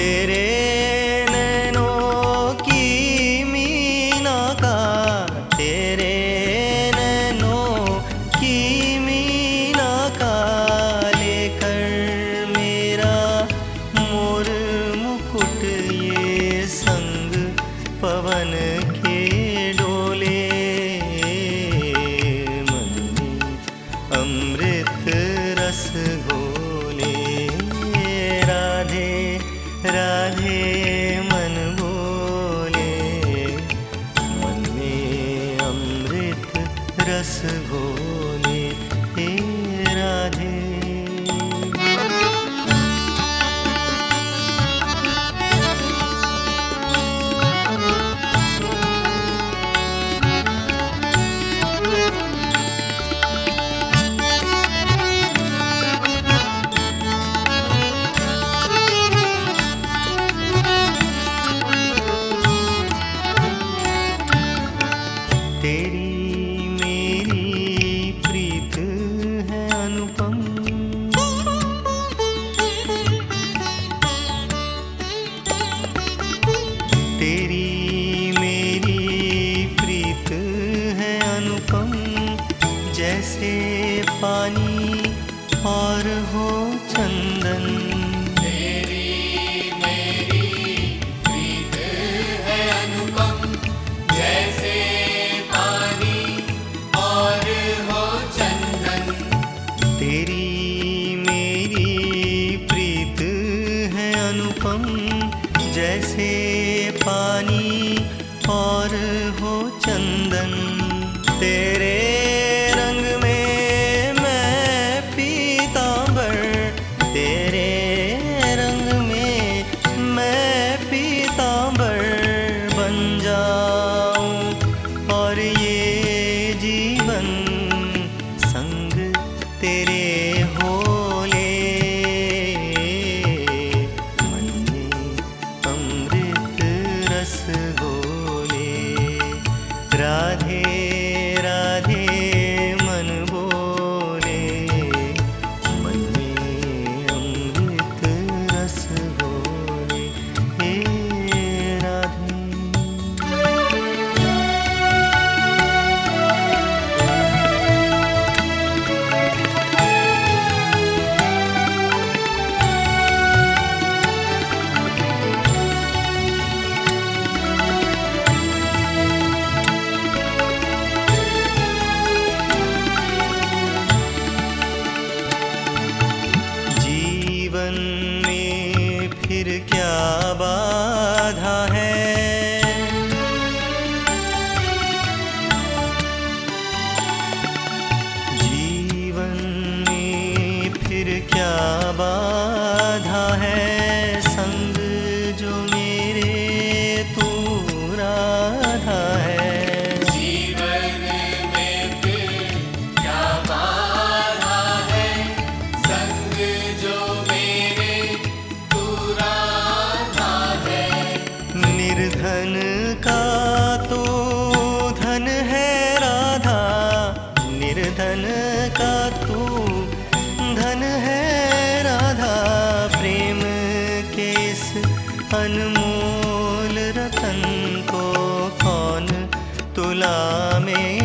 तेरे राधे बाधा है। अनमोल रतन को कौन तुला में